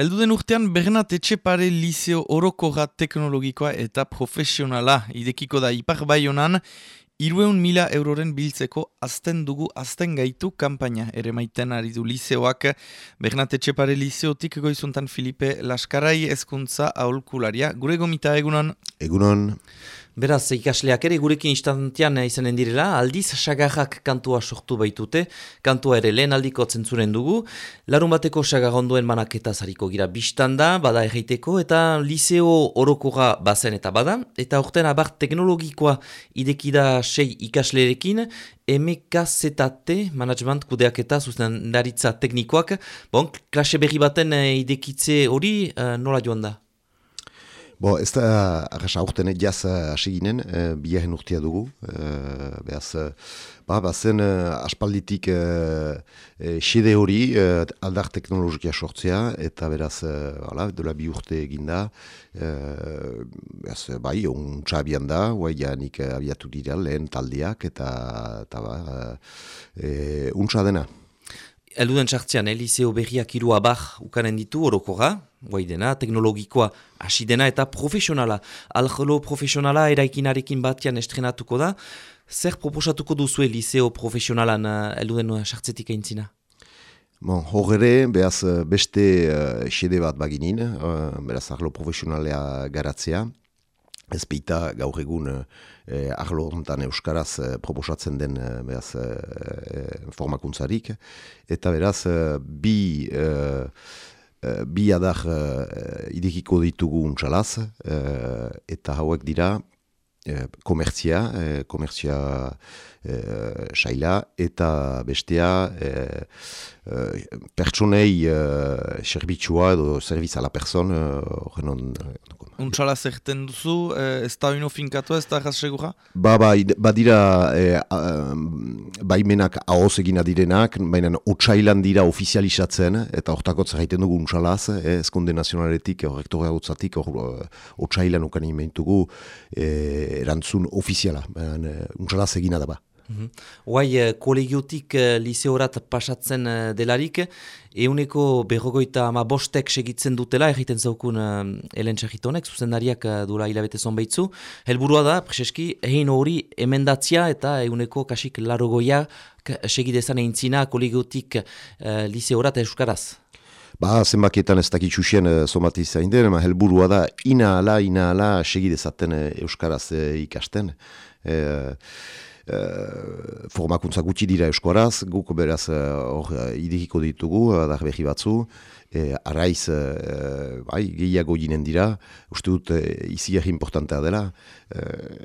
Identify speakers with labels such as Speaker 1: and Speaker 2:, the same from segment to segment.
Speaker 1: Elduden urtean Bernat Etxepare Liceo Orokoga Teknologikoa eta Profesionala idekiko da ipar bai honan, irueun mila euroren biltzeko azten dugu azten gaitu kampaina ere maiten ari du Liceoak. Bernat Etxepare Liceotik goizuntan Filipe Laskarai ezkuntza aholkularia. Gure gomita egunon?
Speaker 2: Egunon.
Speaker 3: Beraz, ikasleak ere gurekin instantian izanen direla, aldiz sagarrak kantua sortu baitute, kantua ere lehen aldiko zentzuren dugu, larun bateko sagarronduen manaketa zariko gira biztanda, bada erreiteko, eta liceo orokoga bazen eta bada, eta orten abart teknologikoa idekida sei ikaslerekin, MKZT, management kudeak eta zuzten daritza teknikoak, bon, klase berri baten eh, idekitze hori uh, nola joan da?
Speaker 2: Bo, ez da, arras aurten jaz hasi ginen, e, biaren urtia dugu. E, behaz, ba, bazen aspalditik e, e, xede hori e, aldar teknologia sortzea, eta beraz, e, ala, dola bi urte eginda, e, behaz, bai, untsa abian da, guai janik abiatu dira lehen taldeak, eta, eta ba, e, untsa dena.
Speaker 3: Elduden txartzean, Eliseo berriak irua bar ukanen ditu orokoga, guai teknologikoa hasi dena eta profesionala. Algelo profesionala eraikinarekin batian estrenatuko da. Zer proposatuko duzu Eliseo profesionalan uh, elduden txartzetik eintzina?
Speaker 2: Bon, Horre, behaz beste uh, xede bat baginin, uh, beraz arlo profesionalea garatzea. Ez peita gaur egun eh, arlo ontan euskaraz eh, proposatzen den eh, beraz, eh, formakuntzarik. Eta beraz, eh, bi, eh, bi adar eh, idekiko ditugu untxalaz, eh, eta hauek dira eh, komertzia, eh, komertzia eh, saila, eta bestea eh, eh, pertsonei eh, serbitxua edo serviz ala person, eh,
Speaker 1: Untsala zerten duzu, eh, ez da bino finkatu, ez da segura?
Speaker 2: Ba, ba, badira eh, baimenak ahoz egina direnak, baina otxailan dira ofizializatzen, eta hortakot zerraiten dugu untsalaz, eh, eskonde nazionaletik, rektorea gotzatik, eh, otxailan ukan imentugu eh, erantzun ofiziala, baina untsalaz egina da ba.
Speaker 3: Hoai, mm -hmm. kolegiotik uh, liseorat pasatzen uh, delarik, euneko berrogoita ama bostek segitzen dutela, egiten zaukun uh, Elen Txerritonek, zuzendariak uh, duela hilabete zonbaitzu. Helburua da, preseski, egin hori emendatzia eta euneko kasik larogoia segidezan eintzina kolegiotik uh, liseorat euskaraz.
Speaker 2: Ba, zenbakietan ez dakitxusien uh, somati zain den, helburua da, ina ala, ina ala segidezaten uh, euskaraz uh, ikasten. Uh, Uh, formakuntza gutxi dira euskoraz, guk beraz hor uh, idekiko ditugu, adar behi batzu, e, arraiz bai, gehiago ginen dira, uste dut e, izi importantea dela,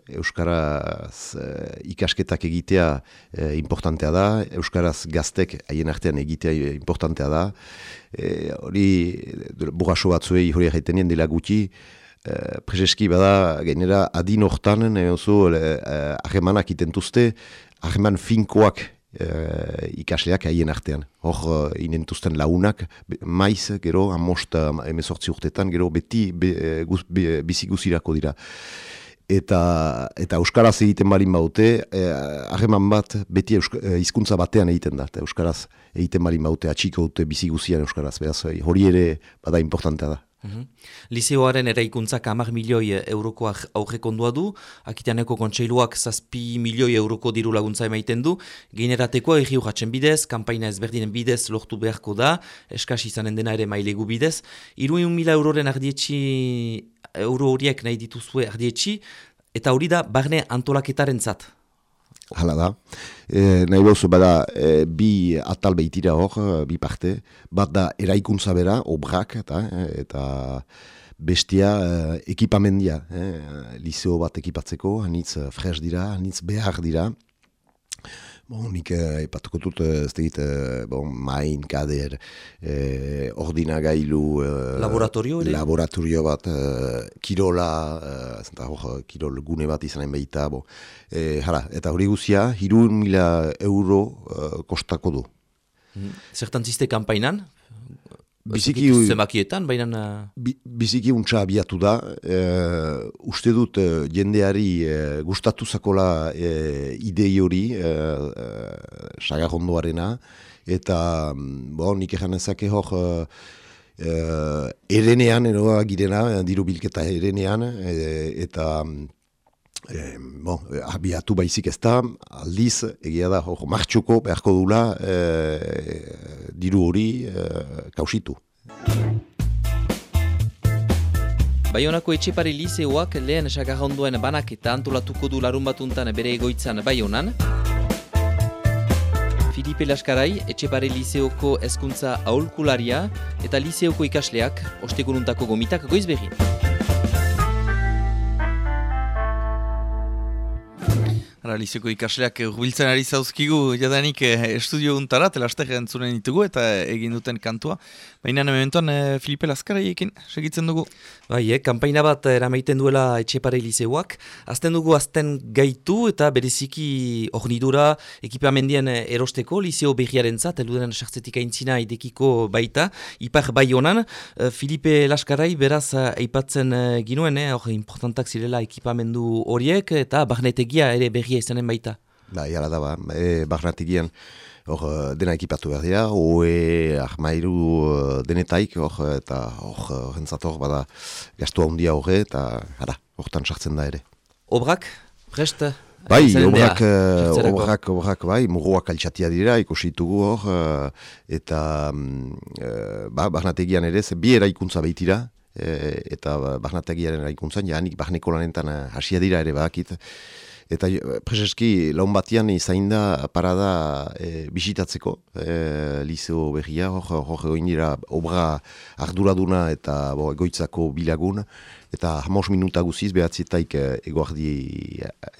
Speaker 2: euskaraz ikasketak egitea importantea da, euskaraz gaztek haien artean egitea importantea da, hori e, burraso batzuei hori egiten dela gutxi, Eh, Prezeski bada, gainera, adin hortan, neozu, eh, ahemanak itentuzte, aheman finkoak eh, ikasleak haien artean. Hor, uh, inentuzten launak, maiz, gero, amost, emezortzi urtetan, gero, beti be, guz, be, biziguzirako dira. Eta, eta Euskaraz egiten balin baute, eh, bat beti hizkuntza batean egiten da. Eta Euskaraz egiten balin baute, atxiko dute biziguzian Euskaraz. Beraz, hori ere bada importantea da.
Speaker 3: Mm Liseoaren eraikuntzak amar milioi eurokoak aurrekondua du, akiteaneko kontseiluak zazpi milioi euroko diru laguntza emaiten du, generatekoa egi urratzen bidez, kampaina ezberdinen bidez lortu beharko da, eskas izanen dena ere mailegu bidez, iruin mila euroren ardietxi, euro horiek nahi dituzue ardietxi, eta hori da barne antolaketaren zat.
Speaker 2: Hala da. E, nahi behuzu, bada, e, bi atal behitira hor, bi parte. Bat da, eraikuntza bera, obrak, eta, eta bestia e, ekipamendia. E, Liseo bat ekipatzeko, hanitz fres dira, hanitz behar dira. Bon, nik eh, epatuko dut, eh, ez tegit, eh, bon, main, kader, eh, ordinagailu... Eh,
Speaker 3: laboratorio ere?
Speaker 2: Laboratorio bat, eh, kirola, eh, zenta hor, kirol gune bat izanen behita, bo. Eh, hala, eta hori guzia, hirun mila euro eh, kostako du.
Speaker 3: Hmm. Zertan ziste kampainan?
Speaker 2: Biziki,
Speaker 3: zemakietan, baina...
Speaker 2: biziki untsa abiatu da, e, uste dut e, jendeari e, gustatu zakola e, idei hori, e, e, sagarrondoarena, eta bo, nik ezake hor, uh, erenean, eroa girena, diru bilketa erenean, eta E, bon, abiatu baizik ez da, aldiz, egia da, hor, martxuko beharko dula e, diru hori e, kausitu.
Speaker 3: Baionako etxepari liseoak lehen esakarronduen banak eta antolatuko du larun batuntan bere egoitzan Baionan. Filipe Laskarai, etxepare liseoko hezkuntza aholkularia eta liseoko ikasleak, ostekuruntako gomitak goiz behin.
Speaker 1: Analiziko ikasleak urbiltzen ari zauzkigu jadanik eh, estudio untara, telaster entzuren ditugu eta egin duten kantua. Baina mementoan eh, Filipe Laskaraiekin segitzen dugu.
Speaker 3: Bai, eh, kampaina bat eramaiten duela etxepare liseuak. Azten dugu azten gaitu eta bereziki ornidura ekipamendien eh, erosteko liseo behiaren zat, eluderen sartzetik aintzina idekiko baita. Ipar bai honan, eh, Filipe Laskarai beraz eh, aipatzen eh, ginuen, eh, importantak zirela ekipamendu horiek eta barnetegia ere berri izanen baita.
Speaker 2: Ba, jala da ba, e, barnatigian hor e, dena ekipatu behar dira, oe ahmairu e, denetaik, hor, eta hor, hor bada, gastu handia horre, eta, ara, hortan sartzen da ere.
Speaker 3: Obrak, prest?
Speaker 2: Bai, obrak, e, obrak, obrak, bai, muruak altxatia dira, ikusitugu hor, eta, e, ba, barnategian ere, ze bi eraikuntza behitira, eta barnategiaren eraikuntzan, janik barneko lanetan hasia dira ere bakit, Eta eh, prezeski laun batian izain da parada e, bisitatzeko e, liceo berria, hor hor dira obra arduraduna eta bo, egoitzako bilagun, eta hamos minuta guziz behatzitaik e, egoardi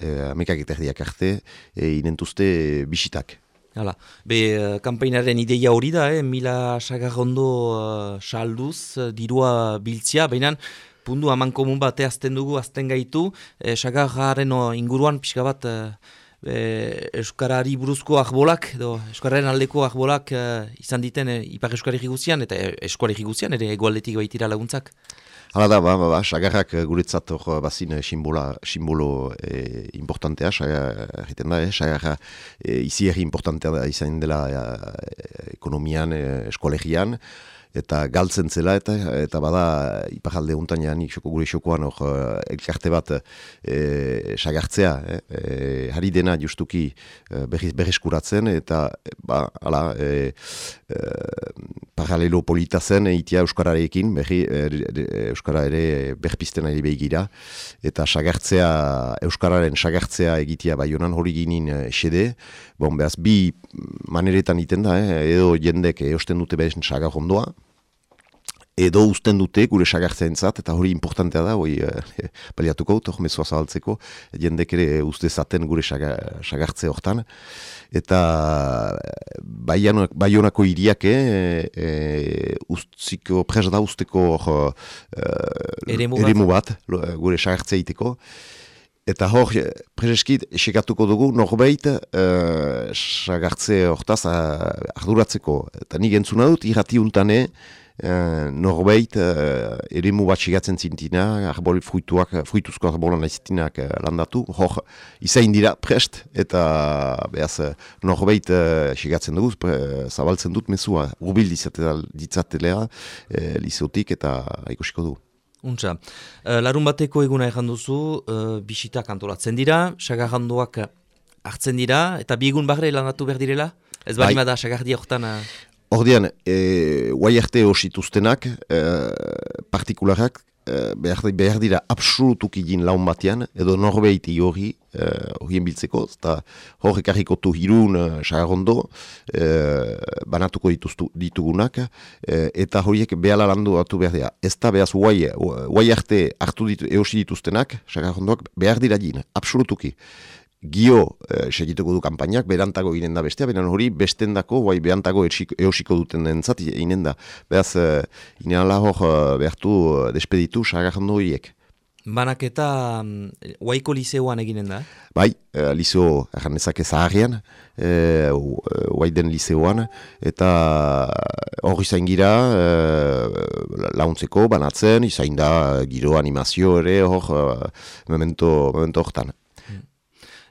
Speaker 2: e, amekak eta erdiak arte e, inentuzte bisitak.
Speaker 3: Hala, be, kampainaren ideia hori da, eh? mila sagarrondo uh, salduz, dirua biltzia, behinan, pundu haman komun bat eazten dugu, azten gaitu, e, sagarraren inguruan pixka bat e, Euskarari buruzko ahbolak, edo Euskararen aldeko ahbolak e, izan diten e, Ipar Euskari Jiguzian eta Eskuari Jiguzian, ere egualdetik baitira laguntzak.
Speaker 2: Hala da, ba, ba, ba, sagarrak guretzat hor bazin simbola, simbolo e, importantea, egiten da, e, sagarra e, izi erri importantea izan dela e, ekonomian, e, eskolegian, eta galtzen zela eta eta bada iparalde hontan ja nik gure xokoan hor eh, elkarte bat e, sagartzea e, e, hari dena justuki e, berriz berreskuratzen eta ba hala e, paralelo polita zen itia euskararekin berri euskara ere berpisten ari begira. Eta sagartzea euskararen sagartzea egitea baionan hori ginin xede. Bon behaz bi maneretan iten da edo jendek eosten dute beren sagar ondoa edo usten dute gure sagartzen zat, eta hori importantea da, hori e, baliatuko dut, hori mezua zabaltzeko, jendek ere uste zaten gure sagartze hortan. Eta baionako iriak, e, e, ustiko, pres da usteko e, eremu bat, gure sagartzea iteko. Eta hor, preseskit, esekatuko dugu, norbeit, uh, sagartze hortaz, arduratzeko. Eta nik entzuna dut, irratiuntane, Uh, norbeit uh, ere mu bat segatzen zintina, arbol fruituak, fruituzko arbolan aizitinak uh, landatu, hor izain dira prest, eta behaz norbeit uh, segatzen dugu, zabaltzen dut mezua, urbil ditzatelea uh, lizotik eta ikusiko du.
Speaker 3: Untza, uh, larun bateko eguna egan duzu, uh, bisitak antolatzen dira, sagarranduak hartzen dira, eta bigun bagre landatu behar direla? Ez bali bai. da sagardi horretan...
Speaker 2: Ordean, e, guai arte osituztenak, e, partikularak, e, behar, dira absolutuk egin laun batean, edo norbeiti hori, e, biltzeko, eta hor ekarriko tu hirun e, e, banatuko dituztu, ditugunak, e, eta horiek behala landu atu behar dira. Ez da behaz guai, guai arte hartu ditu, eosi dituztenak, sagarondoak, behar dira egin, absolutuki gio e, segituko du kanpainak, berantago ginen da bestea, beran hori bestendako, bai berantago eosiko duten dentzat, inen da. Beraz, e, inala hor e, behartu despeditu sagarrando horiek.
Speaker 3: Banak eta um, waiko liseoan eginen da?
Speaker 2: Bai, e, liseo erranezak ezaharrian, e, waiden liseoan, eta hori zain gira e, launtzeko, banatzen, izain da giro animazio ere hor, memento, memento hortan.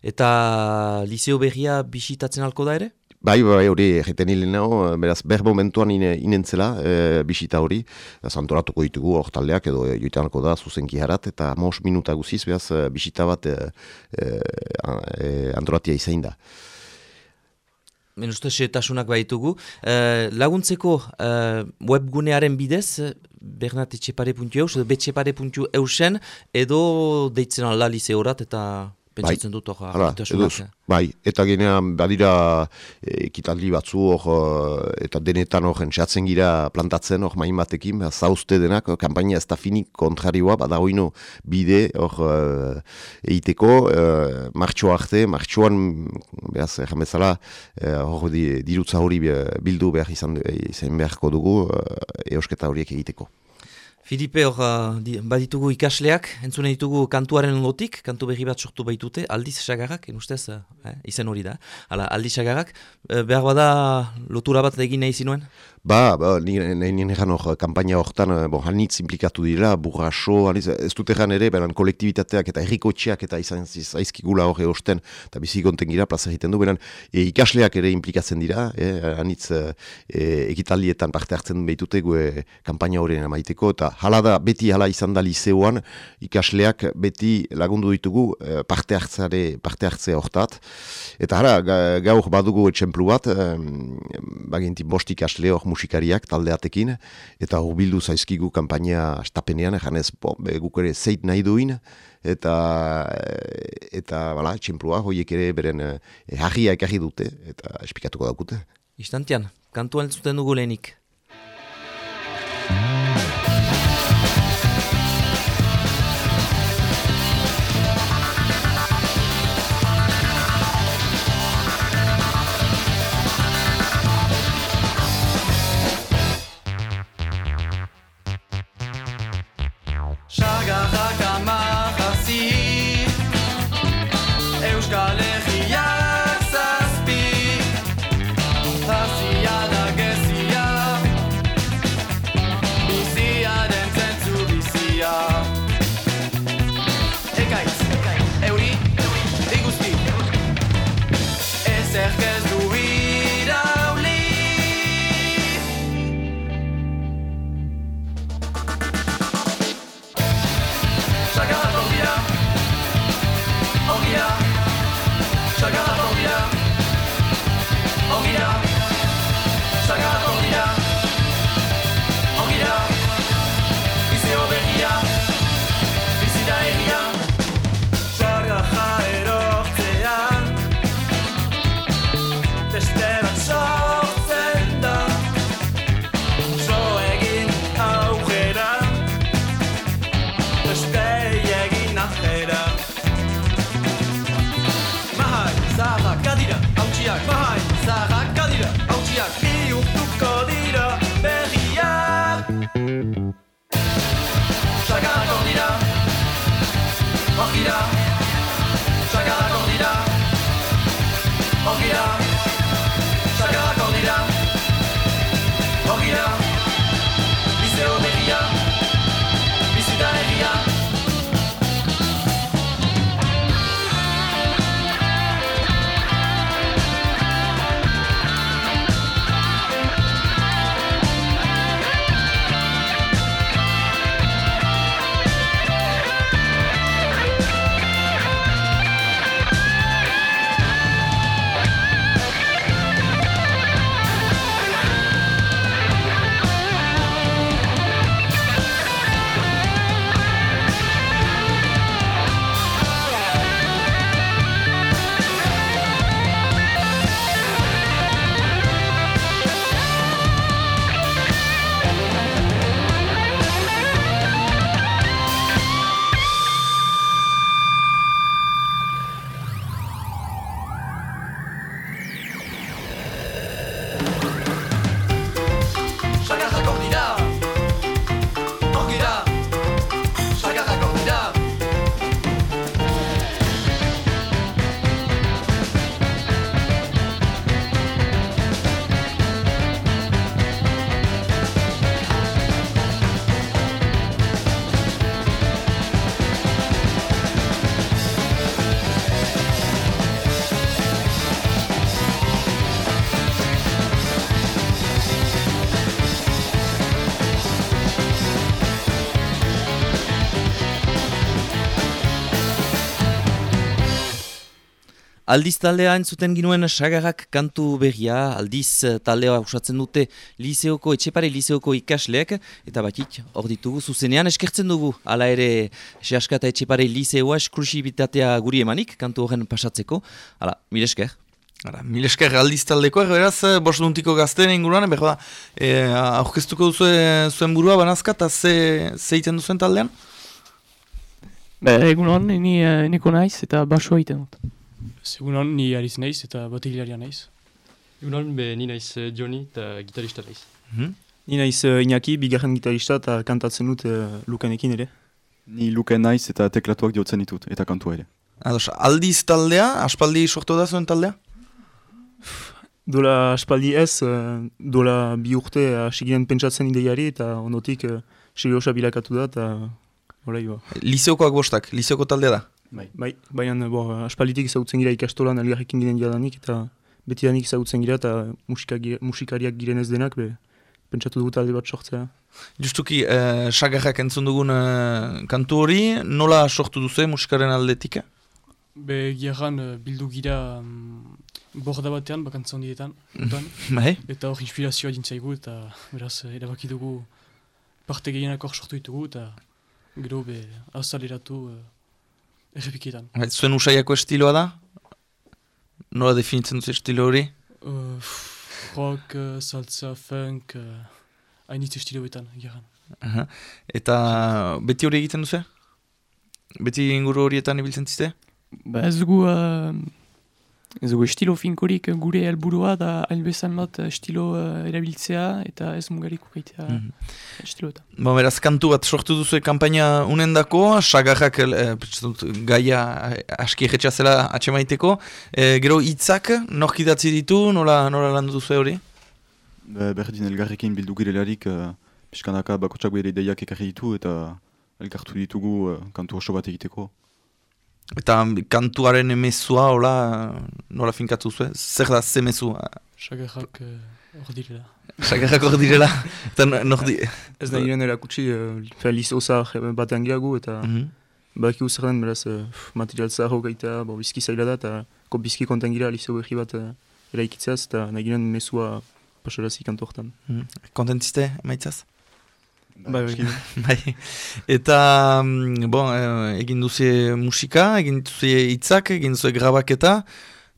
Speaker 3: Eta liceo berria bisitatzen alko da ere?
Speaker 2: Bai, bai, hori egiten hilen beraz, ber momentuan ine, inentzela e, bisita hori, zantoratuko ditugu hor taldeak edo e, joitanako da zuzenki harat, eta mos minuta guziz, beraz, e, bisita bat e, e, e, antoratia izain da.
Speaker 3: Menustu setasunak baitugu. E, laguntzeko e, webgunearen bidez, bernatetxepare.eu, edo betxepare.eusen, edo deitzen ala liseorat eta pentsatzen dut hor
Speaker 2: Bai, eta genean badira e, ekitaldi batzu hor e, eta denetan hor entxatzen gira plantatzen hor main batekin, ba, zauzte denak, kampaina ez da finik kontrarioa, bada hoino bide hor e, egiteko, e, martxoa arte, martxoan, behaz, erran bezala, hor dirutza hori bildu behar izan, izan beharko dugu, eusketa horiek egiteko.
Speaker 3: Filipe, hor, uh, baditugu ikasleak, entzune ditugu kantuaren ondotik, kantu berri bat sortu baitute, aldiz sagarrak, enustez, uh, eh, izen hori da. Hala, aldiz sagarrak, uh, behar bada lotura bat egin nahi zinuen?
Speaker 2: Ba, ba nien egan hor, kampaina horretan, eh, bon, hanitz implikatu dira, burraso, ez dut egan ere, beran kolektibitateak eta errikotxeak eta izan zaizkigula hori osten, eta bizi gonten gira, plaza egiten du, beran e, ikasleak ere implikatzen dira, e, hanitz e, ekitaldietan parte hartzen behitute gue kampaina horien amaiteko, eta hala da, beti hala izan da liseoan, ikasleak beti lagundu ditugu e, parte hartzare, parte hartzea horretat, eta hala, gaur badugu etxemplu bat, e, baginti bost ikasle hor musikariak taldeatekin, eta bildu zaizkigu kampaina astapenean, janez, bo, guk ere zeit nahi duin, eta, eta bala, txinplua, hoiek ere beren eh, harria ekarri dute, eta espikatuko daukute.
Speaker 3: Istantian, kantuan zuten dugu lehenik. Aldiz taldea entzuten ginuen sagarrak kantu berria, aldiz eh, taldea usatzen dute liseoko, etxepare liseoko ikasleek, eta batik hor ditugu zuzenean eskertzen dugu, hala ere sehaska eta etxepare liseoa esklusibitatea guri emanik, kantu horren pasatzeko, hala, mire esker.
Speaker 1: Hala, mil esker aldiz taldeko, beraz, eh, bost duntiko gazteen inguruan, behar da, e, aurkeztuko duzu zuen burua banazka, eta ze, ze iten duzuen taldean?
Speaker 4: Ba, egunon, ni, niko naiz eta basoa iten dut.
Speaker 5: Segunon, ni Aliz naiz eta batilaria naiz.
Speaker 6: Egunon, be ni naiz uh, Johnny eta gitarista naiz.
Speaker 7: Hmm? Ni naiz uh, Iñaki, bigarren gitarista eta kantatzen dut uh, Lukanekin ere.
Speaker 8: Ni Luken naiz eta teklatuak diotzen ditut, eta kantua ere.
Speaker 1: Ados, aldiz taldea, aspaldi sortu da zuen taldea?
Speaker 7: Dola aspaldi ez, uh, dola bi urte hasi uh, pentsatzen ideiari eta ondotik uh, seriosa bilakatu da eta horai ba.
Speaker 1: Liseokoak bostak, liseoko taldea da?
Speaker 7: Bai, bai, baina bo, aspalitik ezagutzen gira ikastolan algarrekin giren jadanik eta beti danik ezagutzen gira eta musikariak giren ez denak, be, pentsatu dugu talde bat sortzea.
Speaker 1: Justuki, eh, sagarrak entzun dugun eh, kantu hori, nola sortu duzu musikaren aldetik?
Speaker 5: Be, giaran eh, bildu gira um, borda batean, bakantzan dietan,
Speaker 1: bai.
Speaker 5: eta hor inspirazioa dintzaigu eta beraz, eh, erabaki dugu parte gehienak hor sortu ditugu eta gero be, azaleratu uh, Errepiketan.
Speaker 1: Bai, zuen usaiako estiloa da? Nola definitzen duzu estilo hori?
Speaker 5: Uh, rock, uh, salsa, funk, uh, hainitz estilo betan, geran.
Speaker 1: Eta beti hori egiten duzu? Beti inguru horietan ibiltzen ziste?
Speaker 4: Ba ez dugu Ez dugu estilo finkorik gure helburua da hainbezan bat estilo uh, erabiltzea eta ez mugariko gaitea mm -hmm. estilo eta.
Speaker 1: Ba, beraz, kantu bat sortu duzu kampaina unen dako, sagarrak eh, gaia aski egetxa zela atxemaiteko. Eh, gero hitzak nork idatzi ditu, nola, nola landu duzu hori?
Speaker 8: Be, berdin elgarrekin bildu girelarik, uh, piskanaka bakotsak bere ideiak ekarri ditu eta elkartu ditugu uh, kantu oso bat egiteko.
Speaker 1: Eta kantuaren emezua, hola, nola finkatu zuen? Zer da, ze mezua?
Speaker 5: Sagarrak uh, hor direla.
Speaker 1: Sagarrak hor direla? eta nor di...
Speaker 7: Ez da niren erakutsi, uh, feliz osar batean gehiago, eta mm -hmm. baki uzer den, beraz, uh, material zaharro gaita, bo, bizki zaila da, eta ko bizki konten gira alizio behi bat uh, eraikitzeaz, eta nahi ginen mezua pasarazi kantu hortan.
Speaker 1: Mm -hmm. Kontentziste, maitzaz?
Speaker 7: Bai, bai.
Speaker 1: bai. Eta, mm, bon, eh, egin duzi musika, egin duzi hitzak, egin duzi grabaketa,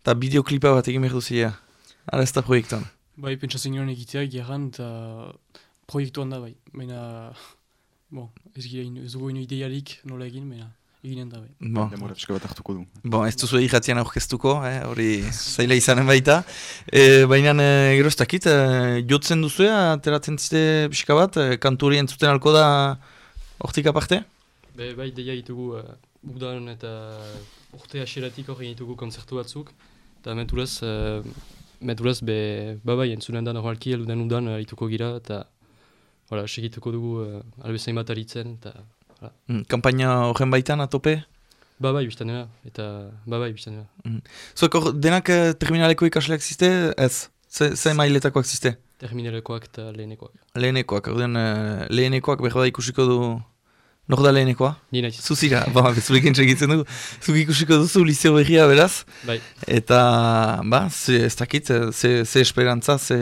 Speaker 1: eta bideoklipa bat egin behar duzi, ara ez da proiektuan.
Speaker 5: Bai, pentsatzen nioen egitea, gerran, eta proiektuan da, bai. Baina, bon, ez, gira, ez dugu ino idealik nola egin, baina eginen da bai.
Speaker 8: Bon. Demora pixka bat hartuko du.
Speaker 1: Bon, ez duzu irratian aurkeztuko, eh, hori zaila izanen baita. E, Baina e, gero ez dakit, e, jotzen duzu, ateratzen zite pixka bat, e, kantu hori entzuten alko da hortik aparte?
Speaker 6: Be, bai, deia ditugu uh, udan eta urte aseratik hori ditugu konzertu batzuk. Eta meturaz, uh, meturaz, be, ba bai, entzunen da normalki, eluden udan uh, dituko gira, eta Hala, segituko dugu uh, albezain bat aritzen, eta
Speaker 1: Mm, kampaina horren baitan atope?
Speaker 6: Ba bai, biztan dira, eta ba bai, biztan dira.
Speaker 1: Mm. Zuek hor, denak uh, terminaleko ikasleak ziste, ez? Ze, ze mailetakoak ziste?
Speaker 6: Terminalekoak eta lehenekoak.
Speaker 1: Lehenekoak, ordean uh, lehenekoak behar da ikusiko du... Nor da lehenekoa?
Speaker 6: Ni nahi.
Speaker 1: Zuzira, ba, bezurik entzegitzen dugu. Zuk ikusiko duzu liceo berria beraz.
Speaker 6: Bai.
Speaker 1: Eta, ba, ze, ez dakit, ze, ze esperantza, ze,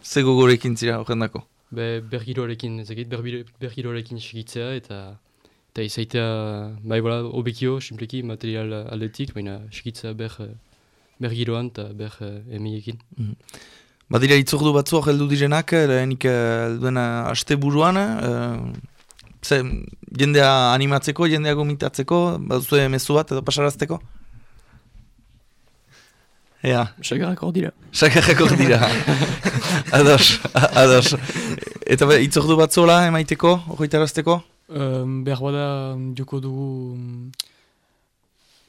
Speaker 1: ze gogorekin zira horren dako
Speaker 6: be, bergiroarekin, ezagit, bergiroarekin segitzea eta eta izaitea, bai bola, obekio, simpleki, material aldetik, baina segitzea ber, bergiroan eta ber emiekin. Mm -hmm.
Speaker 1: Badira itzordu batzu heldu direnak, lehenik duena aste buruan, ze, jendea animatzeko, jendea gomitatzeko, baduzu mezu bat edo pasarazteko? Ea.
Speaker 4: Sagarrak hor dira.
Speaker 1: Sagarrak hor dira. ados, ados. Eta be, itzordu bat zola emaiteko, horretarazteko?
Speaker 5: Um, behar bada joko dugu...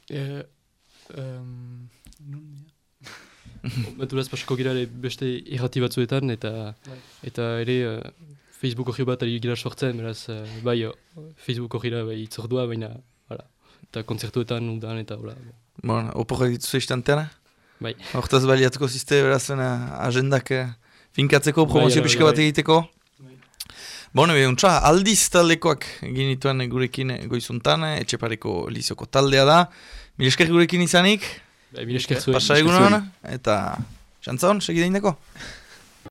Speaker 5: E, um,
Speaker 6: Baturaz pasako gira beste irrati batzuetan eta eta ere uh, Facebook hori bat ari gira sortzen, beraz, uh, bai, Facebook hori bai, itzordua, baina, hala, eta konzertuetan udan eta, hola.
Speaker 1: Bon, oporra dituzu istantera?
Speaker 6: Bai.
Speaker 1: Hortaz baliatuko ziste, agendak eh, finkatzeko, bai, promozio bai, pixka bat egiteko. Bai. Bona, behuntza, aldiz taldekoak ginituen gurekin goizuntan, etxepareko lizioko taldea da. Mil gurekin izanik?
Speaker 6: Ba, Mil esker zuen.
Speaker 1: Pasa egun eta... Xantzon, segide indeko?